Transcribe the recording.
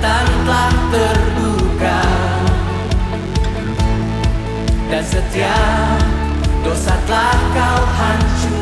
ikatan telah terbuka. Dan setiap dosa telah kau hancur